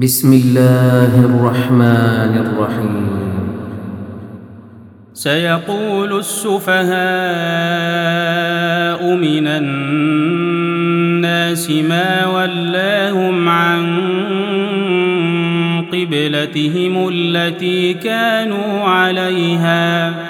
بسم الله الرحمن الرحيم. سيقول السفهاء من الناس ما ولاهم عن قبلتهم التي كانوا عليها.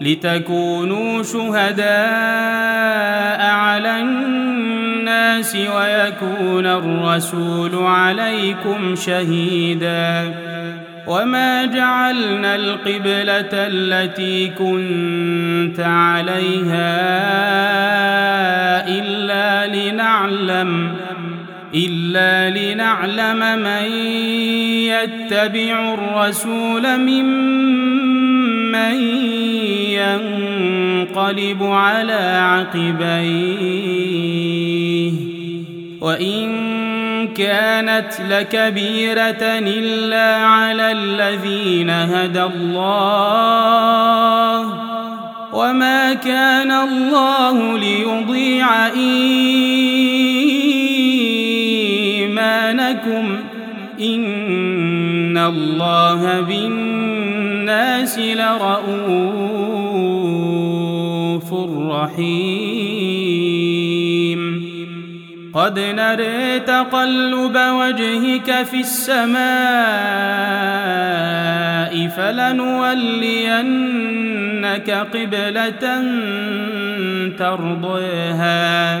لتكونوا شهداء على الناس ويكون الرسول عليكم شهيدا وما جعلنا القبلة التي كنت عليها إلا لنعلم إلا لنعلم من يتبع الرسول ممن من ينقلب على عقبيه وإن كانت لكبيرة إلا على الذين هدى الله وما كان الله ليضيع إيمانكم إن الله بالنسبة الناس لرؤوف رحيم. قد نرى تقلب وجهك في السماء فلنولينك قبلة ترضيها.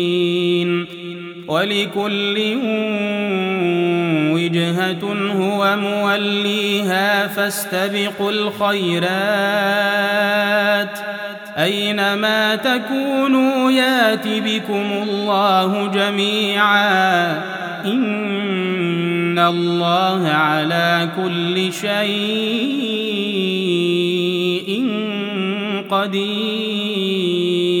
ولكل وجهة هو موليها فاستبقوا الخيرات أينما تكونوا يأت بكم الله جميعا إن الله على كل شيء قدير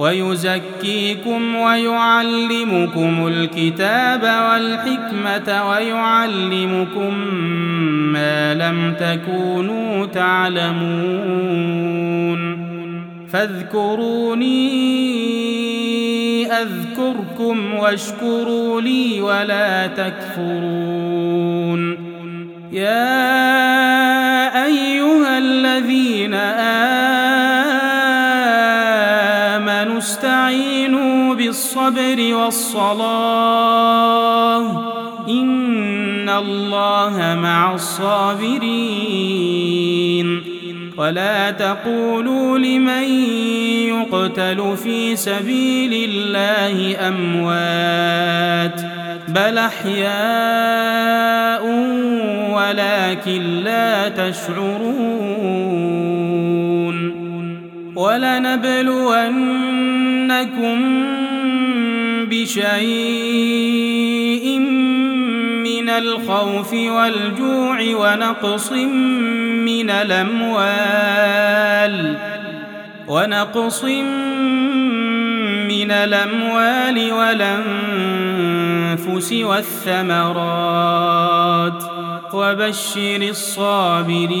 ويزكيكم ويعلمكم الكتاب والحكمة ويعلمكم ما لم تكونوا تعلمون فاذكروني أذكركم واشكروا لي ولا تكفرون يا أيها الذين آمنوا وَاسْتَعِينُوا بِالصَّبْرِ وَالصَّلَاةِ. إِنَّ اللَّهَ مَعَ الصَّابِرِينَ. وَلَا تَقُولُوا لِمَن يُقْتَلُ فِي سَبِيلِ اللَّهِ أَمْوَاتٌ. بَلْ أَحْيَاءٌ وَلَكِن لَّا تَشْعُرُونَ. وَلَنَبْلُوَنَّكُمْ بِشَيْءٍ مِّنَ الْخَوْفِ وَالْجُوعِ وَنَقْصٍ مِّنَ الْأَمْوَالِ وَنَقْصٍ من الأموال والأنفس والثمرات وبشر الصابرين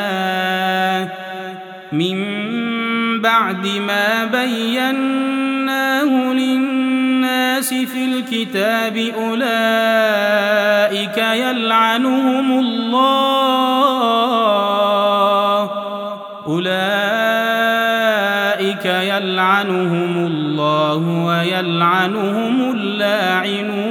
بعد ما بيناه للناس في الكتاب أولئك يلعنهم الله. أولئك يلعنهم الله ويلعنهم اللاعنون.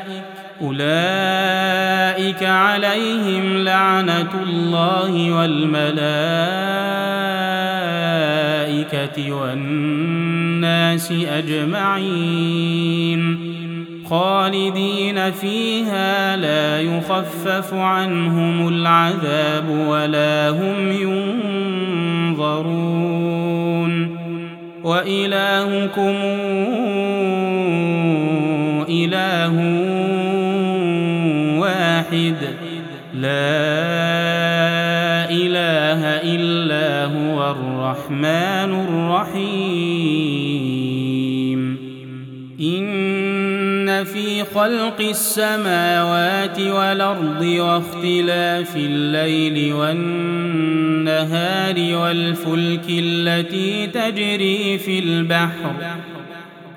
أولئك عليهم لعنة الله والملائكة والناس أجمعين. خالدين فيها لا يخفف عنهم العذاب ولا هم ينظرون. وإلهكم إله واحد لا إله إلا هو الرحمن الرحيم. إن في خلق السماوات والأرض واختلاف الليل والنهار والفلك التي تجري في البحر.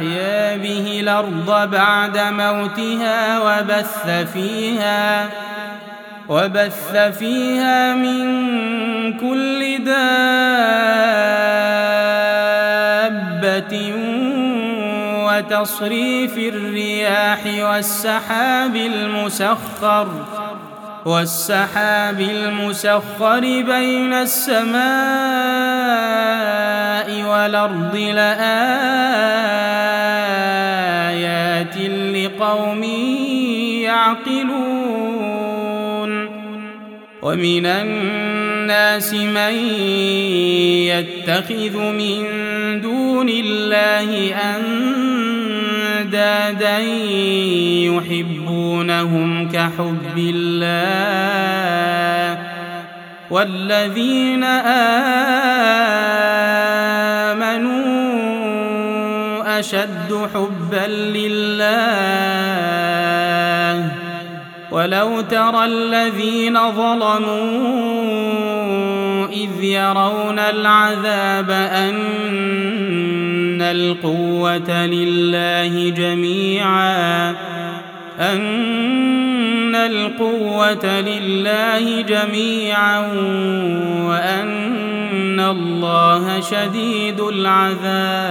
أحيا به الأرض بعد موتها وبث فيها وبث فيها من كل دابة وتصريف الرياح والسحاب المسخر والسحاب المسخر بين السماء والأرض لآيات لقوم يعقلون ومن الناس من يتخذ من دون الله أن أندادا يحبونهم كحب الله والذين آمنوا أشد حبا لله ولو ترى الذين ظلموا إذ يرون العذاب أن ان القوه لله جميعا ان القوه لله جميعا وان الله شديد العذاب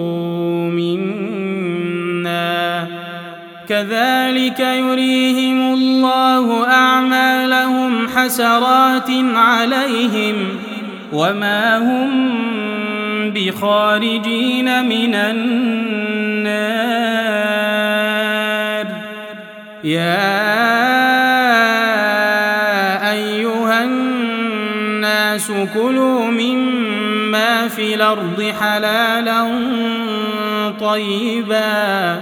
كذلك يريهم الله أعمالهم حسرات عليهم وما هم بخارجين من النار. يا أيها الناس كلوا مما في الأرض حلالا طيبا.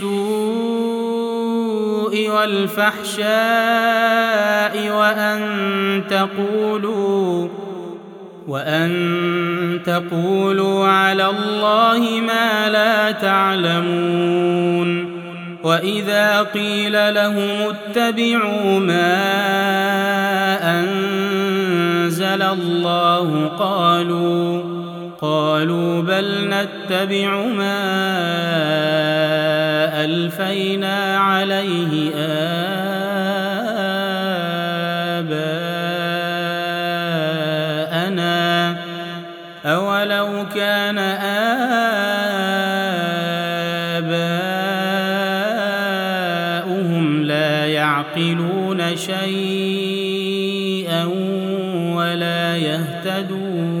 والفحشاء وأن تقولوا وأن تقولوا على الله ما لا تعلمون. وإذا قيل لهم اتبعوا ما أنزل الله قالوا قالوا بل نتبع ما وألفينا عليه آباءنا أولو كان آباؤهم لا يعقلون شيئا ولا يهتدون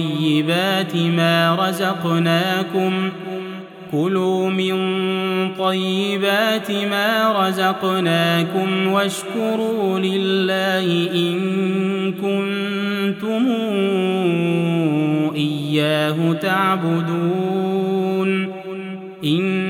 طيبات ما رزقناكم كلوا من طيبات ما رزقناكم واشكروا لله إن كنتم إياه تعبدون إن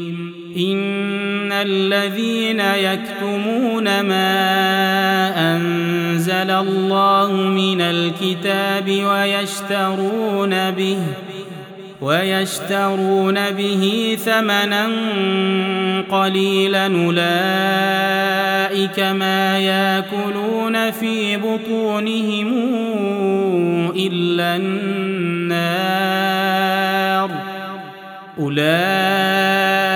ان الذين يكتمون ما انزل الله من الكتاب ويشترون به ويشترون به ثمنا قليلا أولئك ما يأكلون في بطونهم إلا النار أولئك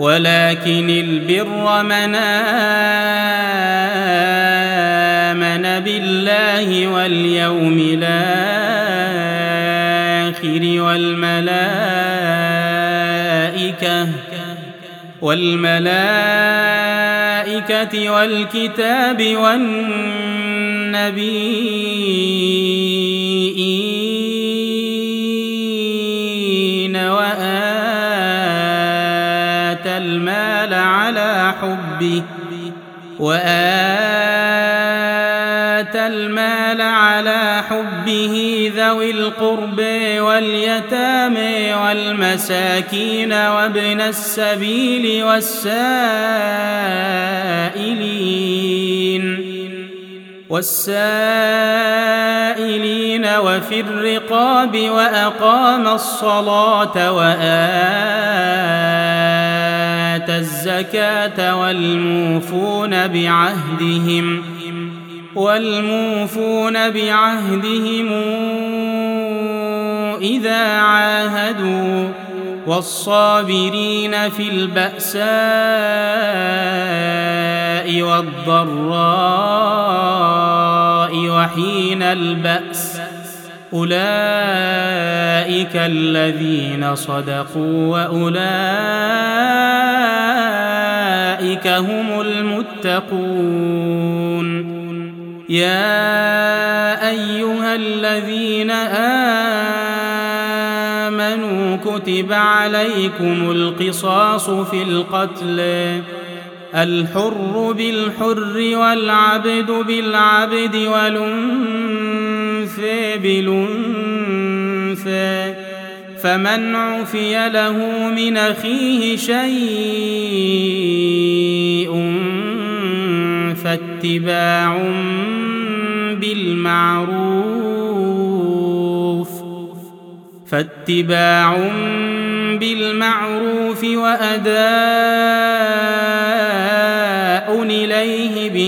ولكن البر من آمن بالله واليوم الآخر والملائكة والملائكة والكتاب والنبيين وآتى المال على حبه ذوي القرب واليتامى والمساكين وابن السبيل والسائلين والسائلين وفي الرقاب وأقام الصلاة وآت الزكاة والموفون بعهدهم والموفون بعهدهم إذا عاهدوا والصابرين في البأساء والضراء وحين البأس اولئك الذين صدقوا واولئك هم المتقون يا ايها الذين امنوا كتب عليكم القصاص في القتل الحر بالحر والعبد بالعبد والأنثى بالأنثى فمن عفي له من أخيه شيء فاتباع بالمعروف فاتباع بالمعروف وأداء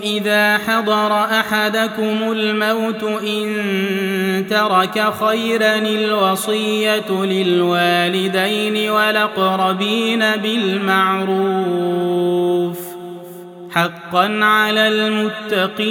وَإِذَا حَضَرَ أَحَدَكُمُ الْمَوْتُ إِن تَرَكَ خَيْرًا الْوَصِيَّةُ لِلْوَالِدَيْنِ وَالْأَقْرَبِينَ بِالْمَعْرُوفِ حَقًّا عَلَى الْمُتَّقِينَ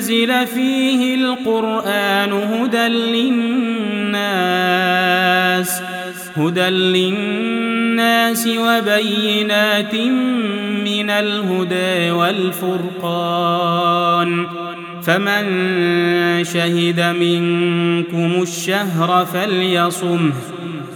نزل فيه القرآن هدى للناس هدى للناس وبينات من الهدى والفرقان. فمن شهد منكم الشهر فليصمه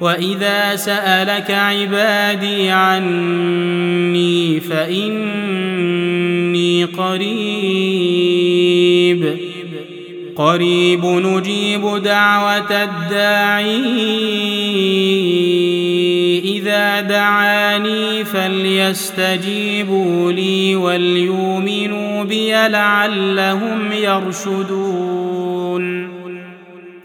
وَإِذَا سَأَلَكَ عِبَادِي عَنِّي فَإِنِّي قَرِيبٌ قَرِيبٌ نُجِيبُ دَعْوَةَ الدَّاعِي إِذَا دَعَانِي فَلْيَسْتَجِيبُوا لِي وَلْيُؤْمِنُوا بِي لَعَلَّهُمْ يَرْشُدُونَ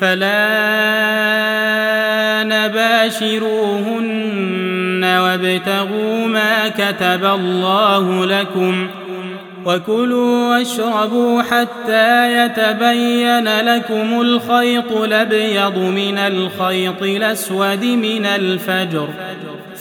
فلا نباشروهن وابتغوا ما كتب الله لكم وكلوا واشربوا حتى يتبين لكم الخيط الأبيض من الخيط الأسود من الفجر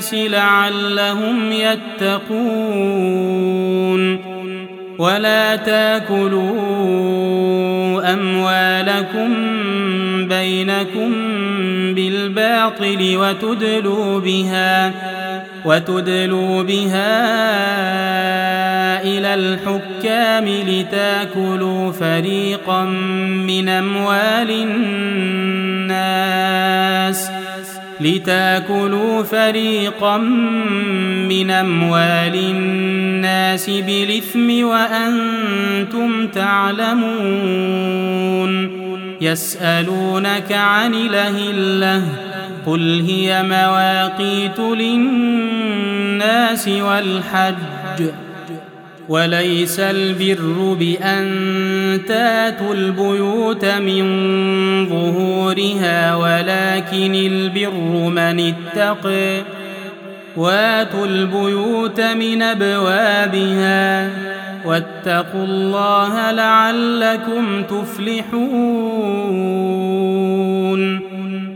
الناس لعلهم يتقون. ولا تاكلوا أموالكم بينكم بالباطل وتدلوا بها وتدلوا بها إلى الحكام لتاكلوا فريقا من أموال الناس. لتاكلوا فريقا من أموال الناس بالإثم وأنتم تعلمون يسألونك عن الأهلة الله قل هي مواقيت للناس والحج وليس البر بأن تاتوا البيوت من ظهورها ولكن البر من اتقي واتوا البيوت من أبوابها. واتقوا الله لعلكم تفلحون.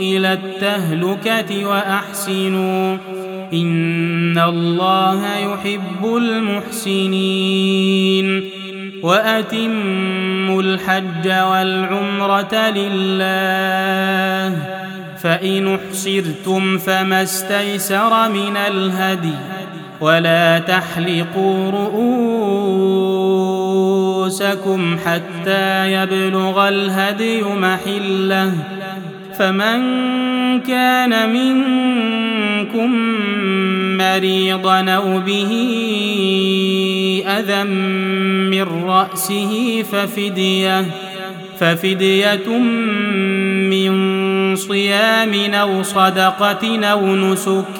إلى التهلكة وأحسنوا. إن الله يحب المحسنين. وأتموا الحج والعمرة لله. فإن أحصرتم فما استيسر من الهدي. ولا تحلقوا رؤوسكم حتى يبلغ الهدي محلة. فمن كان منكم مريضا أو به أذى من رأسه ففدية ففدية من صيام أو صدقة أو نسك.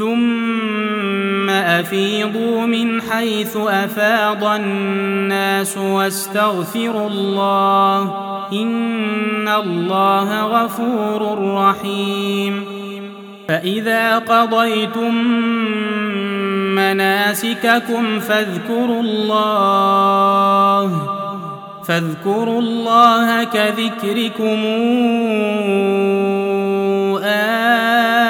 ثم أفيضوا من حيث أفاض الناس واستغفروا الله إن الله غفور رحيم. فإذا قضيتم مناسككم فاذكروا الله فاذكروا الله كذكركم. آه.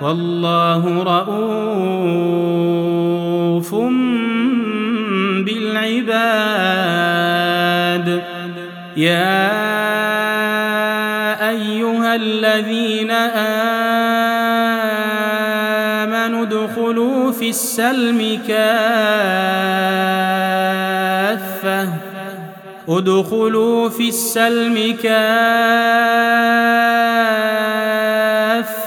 والله رؤوف بالعباد. يا أيها الذين آمنوا ادخلوا في السلم كافة ادخلوا في السلم كافة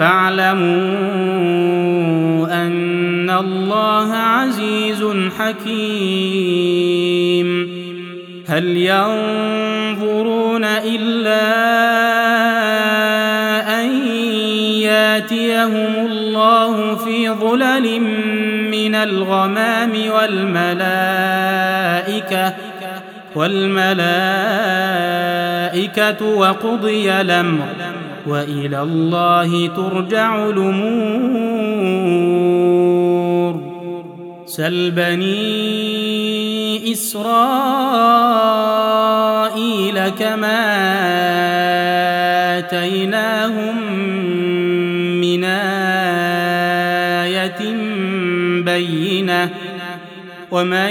فاعلموا أن الله عزيز حكيم. هل ينظرون إلا أن ياتيهم الله في ظلل من الغمام والملائكة والملائكة وقضي الأمر. وإلى الله ترجع الأمور سل بني إسرائيل كما آتيناهم من آية بينة ومن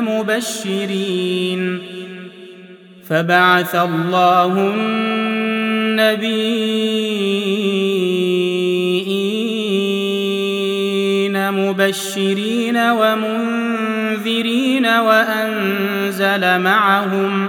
مبشرين فبعث الله النبيين مبشرين ومنذرين وأنزل معهم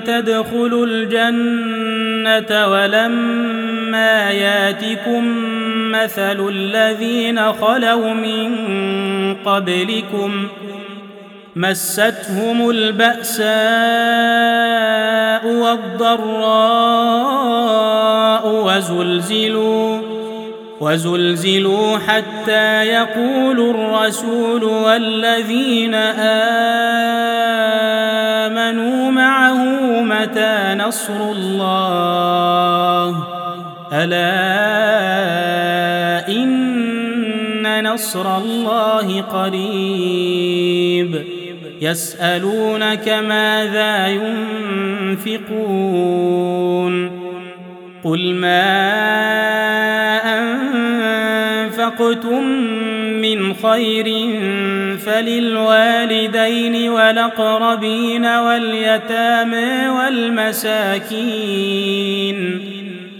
تدخلوا الجنة ولما ياتكم مثل الذين خلوا من قبلكم مستهم البأساء والضراء وزلزلوا وزلزلوا حتى يقول الرسول والذين آمنوا كانوا معه متى نصر الله ألا إن نصر الله قريب يسألونك ماذا ينفقون قل ما أنفقتم من خير فللوالدين والأقربين واليتامى والمساكين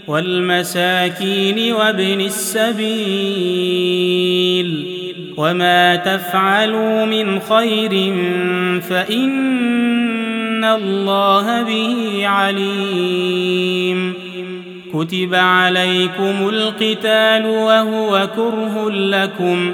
والمساكين وابن السبيل وما تفعلوا من خير فإن الله به عليم. كتب عليكم القتال وهو كره لكم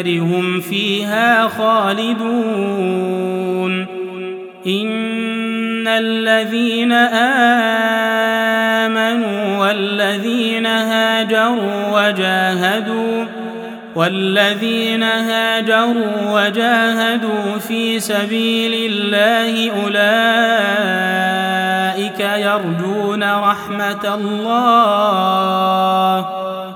النار هم فيها خالدون ان الذين امنوا والذين هاجروا وجاهدوا والذين هاجروا وجاهدوا في سبيل الله اولئك يرجون رحمه الله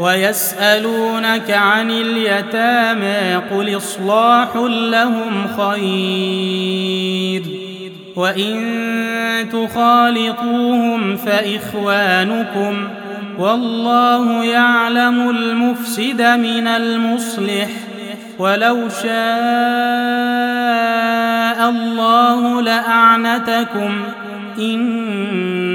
وَيَسْأَلُونَكَ عَنِ الْيَتَامَى قُلِ إِصْلَاحٌ لَّهُمْ خَيْرٌ وَإِن تُخَالِطُوهُمْ فَإِخْوَانُكُمْ وَاللَّهُ يَعْلَمُ الْمُفْسِدَ مِنَ الْمُصْلِحِ وَلَوْ شَاءَ اللَّهُ لَأَعْنَتَكُمْ إِنَّ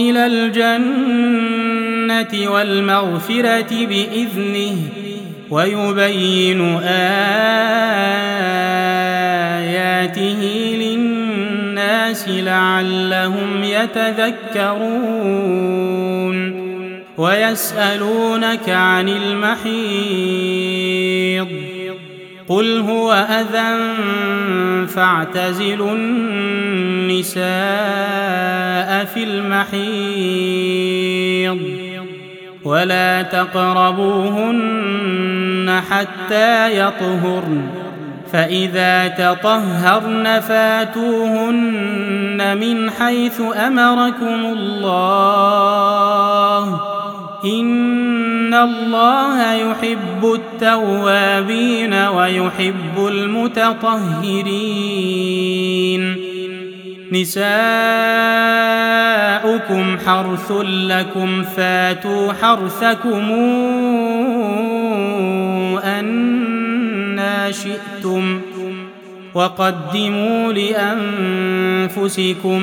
إلى الجنة والمغفرة بإذنه ويبين آياته للناس لعلهم يتذكرون ويسألونك عن المحيط قل هو أذى فاعتزلوا النساء في المحيض ولا تقربوهن حتى يطهرن فإذا تطهرن فاتوهن من حيث أمركم الله ان اللہ يحب التوابین ويحب المتطہرین نساؤكم حرث لكم فاتوا حرثكم أنا شئتم وقدموا لأنفسكم.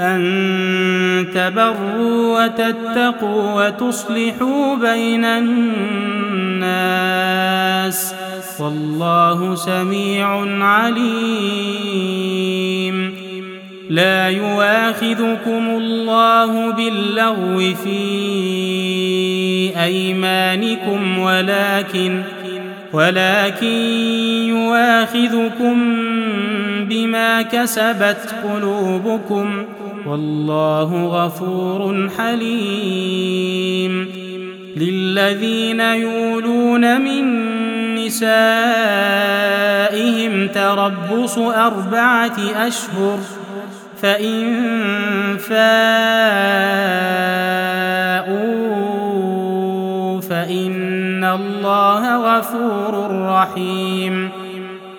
أن تبروا وتتقوا وتصلحوا بين الناس والله سميع عليم. لا يواخذكم الله باللغو في أيمانكم ولكن ولكن يواخذكم بما كسبت قلوبكم والله غفور حليم. للذين يولون من نسائهم تربص أربعة أشهر فإن فاءوا فإن الله غفور رحيم.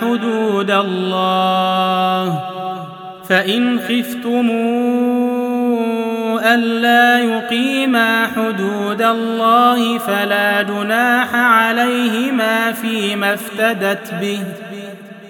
حدود الله. فإن خفتم ألا يقيما حدود الله فلا جناح عليهما فيما افتدت به.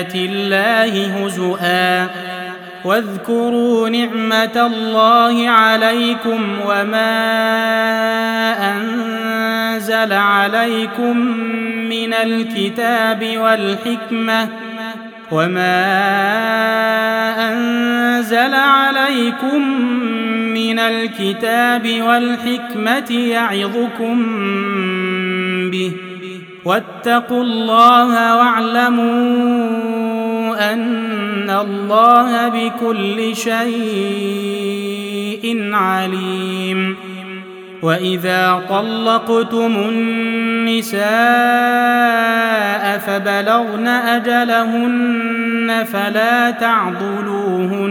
آیات اللہ ہزؤا واذکروا نعمت اللہ علیکم وما أنزل عليكم من الكتاب والحكمة وما أنزل عليكم من الكتاب والحكمة يعظكم به. واتقوا الله واعلموا أن الله بكل شيء عليم. وإذا طلقتم النساء فبلغن أجلهن فلا تعضلوهن.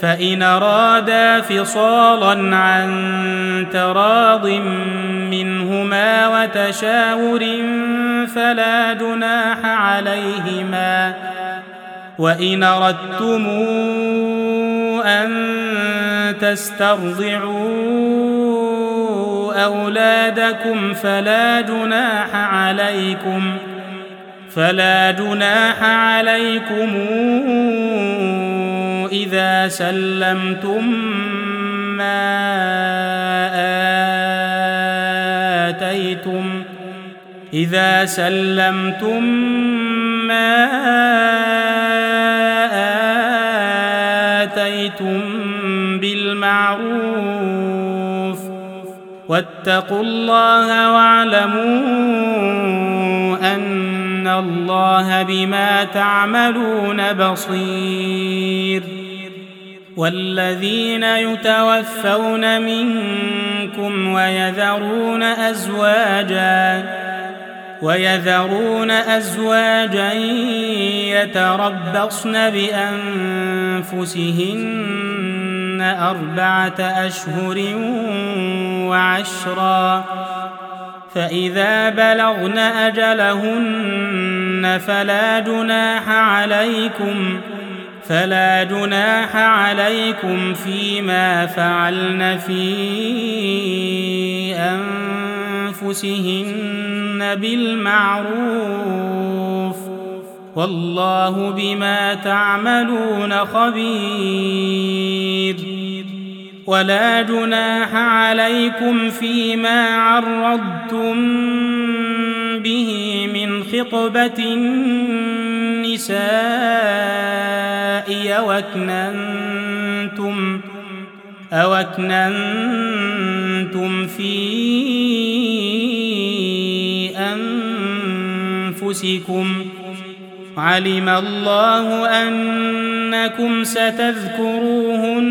فإن رادا فصالا عن تراض منهما وتشاور فلا جناح عليهما وإن أردتم أن تسترضعوا أولادكم فلا جناح عليكم فلا جناح عليكم إذا سلمتم ما آتيتم إذا سلمتم ما آتيتم بالمعروف واتقوا الله واعلموا أن أن الله بما تعملون بصير. والذين يتوفون منكم ويذرون أزواجا ويذرون أزواجا يتربصن بأنفسهن أربعة أشهر وعشرا. فَإِذَا بَلَغْنَ أَجَلَهُنَّ فَلَا جُنَاحَ عَلَيْكُمْ فَلَا جُنَاحَ عَلَيْكُمْ فِيمَا فَعَلْنَ فِي أَنفُسِهِنَّ بِالْمَعْرُوفِ وَاللَّهُ بِمَا تَعْمَلُونَ خَبِيرٌ ولا جناح عليكم فيما عرضتم به من خطبة النساء وكننتم أوكننتم في أنفسكم علم الله أنكم ستذكروهن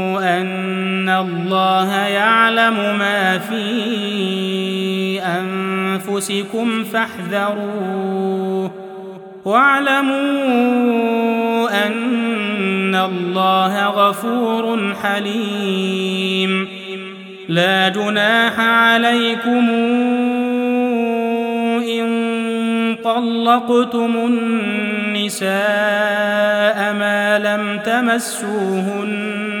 أن اللہ يعلم ما في أنفسكم فاحذروه. واعلموا أن اللہ غفور حلیم لا جناح عليكم إن طلقتم النساء ما لم تمسوهن.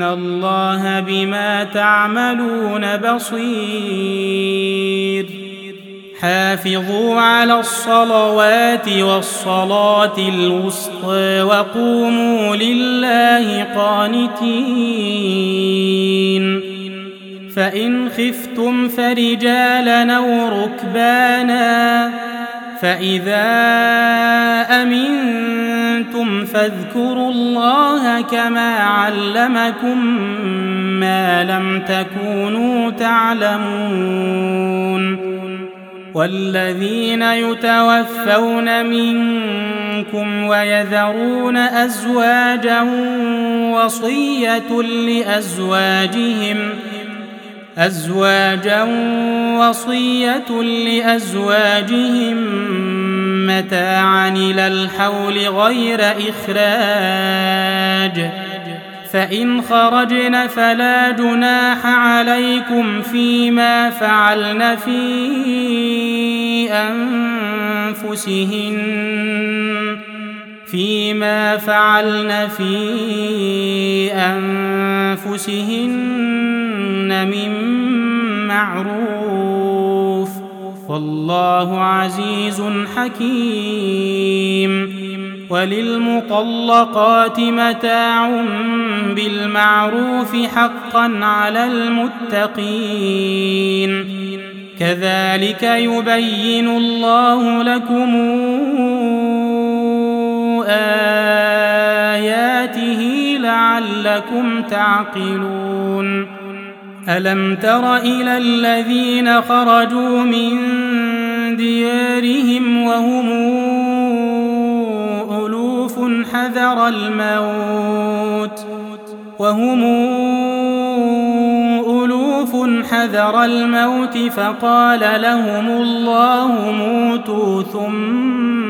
ان الله بما تعملون بصير حافظوا على الصلوات والصلاة الوسطى وقوموا لله قانتين فإن خفتم فرجالنا وركبانا فَإِذَا أَمِنْتُمْ فَاذْكُرُوا اللَّهَ كَمَا عَلَّمَكُمْ مَا لَمْ تَكُونُوا تَعْلَمُونَ والذين يتوفون منكم ويذرون أزواجا وصية لأزواجهم أزواجا وصية لأزواجهم متاعا إلى الحول غير إخراج. فإن خرجن فلا جناح عليكم فيما فعلن في أنفسهن. فيما فعلن في أنفسهن من معروف. والله عزيز حكيم. وللمطلقات متاع بالمعروف حقا على المتقين. كذلك يبين الله لكم آياته لعلكم تعقلون. ألم تر إلى الذين خرجوا من ديارهم وهم ألوف حذر الموت؟ وهم ألوف حذر الموت فقال لهم الله موتوا ثم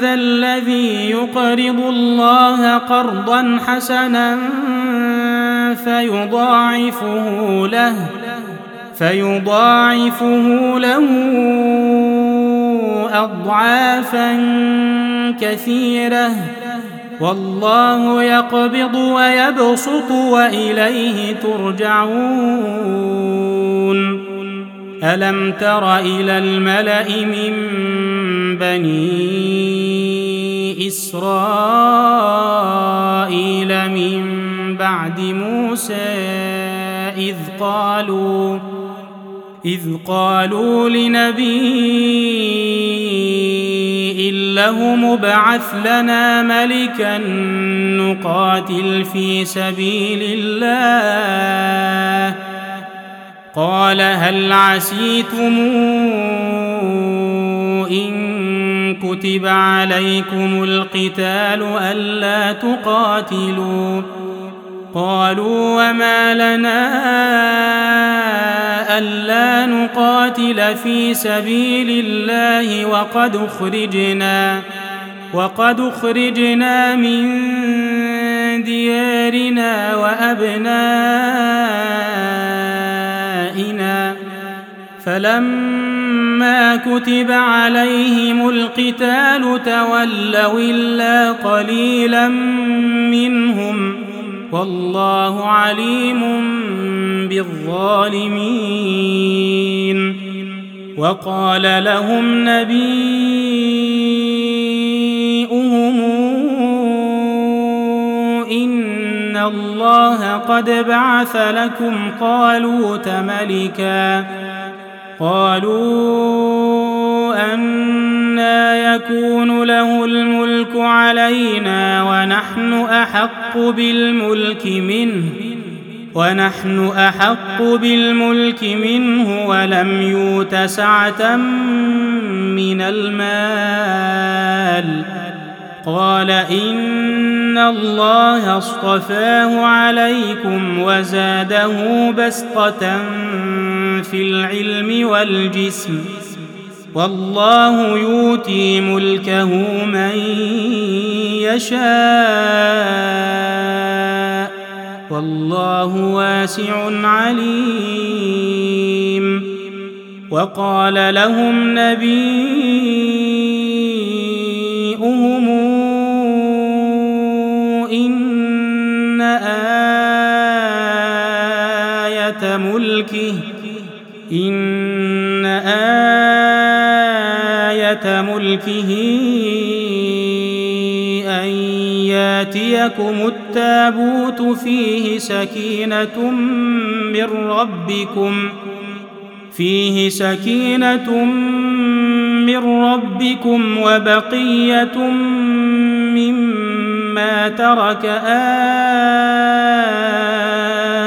ذا الذي يقرض الله قرضا حسنا فيضاعفه له فيضاعفه له أضعافا كثيرة. والله يقبض ويبسط وإليه ترجعون. ألم تر إلى الملأ من بني إسرائيل من بعد موسى إذ قالوا إذ قالوا لنبي إله مبعث لنا ملكا نقاتل في سبيل الله قال هل عسيتم إن كتب عليكم القتال ألا تقاتلوا؟ قالوا وما لنا ألا نقاتل في سبيل الله وقد اخرجنا وقد اخرجنا من ديارنا وأبنائنا آبائنا فلما كتب عليهم القتال تولوا إلا قليلا منهم والله عليم بالظالمين وقال لهم نبي الله قد بعث لكم قالوت ملكا قالوا أنا يكون له الملك علينا ونحن أحق بالملك منه ونحن أحق بالملك منه ولم يوت سعة من المال. قال إن الله اصطفاه عليكم وزاده بسطة في العلم والجسم والله يؤتي ملكه من يشاء والله واسع عليم وقال لهم نبي ملكه أن ياتيكم التابوت فيه سكينة من ربكم فيه سكينة من ربكم وبقية مما ترك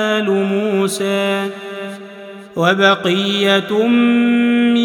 آل موسى وبقية من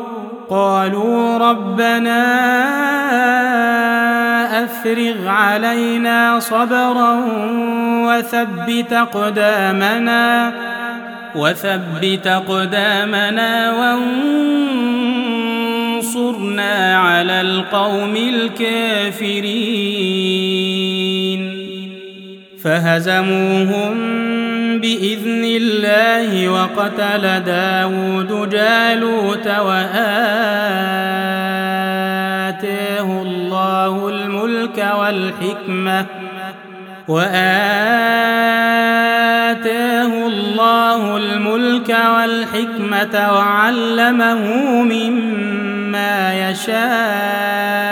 قالوا ربنا أفرغ علينا صبرا وثبت قدامنا وثبت قدامنا وانصرنا على القوم الكافرين. فهزموهم بإذن الله وقتل داود جالوت وآتاه الله الملك والحكمة وآتاه الله الملك والحكمة وعلمه مما يشاء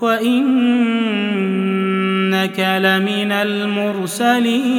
وإنك لمن المرسلين